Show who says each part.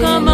Speaker 1: Come on.